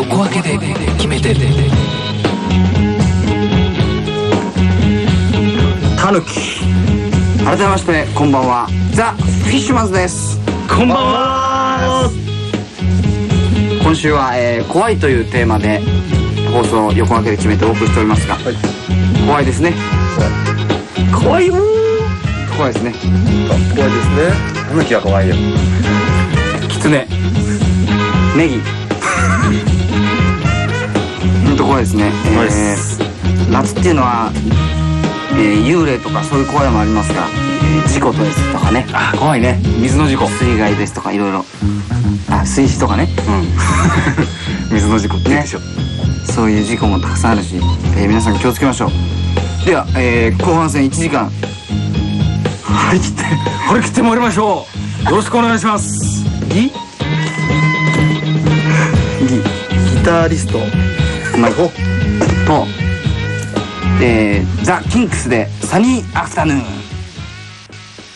横分けで決めてたぬき改めましてこんばんは。ザ・フィッシュマンズです。こんばんは。今週は、えー「怖い」というテーマで放送を横分けで決めてお送りしておりますが、はい、怖いですね。怖いよ。怖いですね。怖いですね。たぬきは怖いよ。キツネネギ。ほんと怖いです。ね、えー夏っていうのは、えー幽霊とかそういう怖いもありますが、えー事故とですとかね。あ怖いね。水の事故。水害ですとかいろいろあ水死とかね。うん。水の事故ってね。そういう事故もたくさんあるし、えー皆さん気をつけましょう。では、えー後半戦1時間。張り切って。張り切って参りましょう。よろしくお願いします。ギギギタリストまあ、と、えー、ザ・キンクスでサニーアフタヌーン。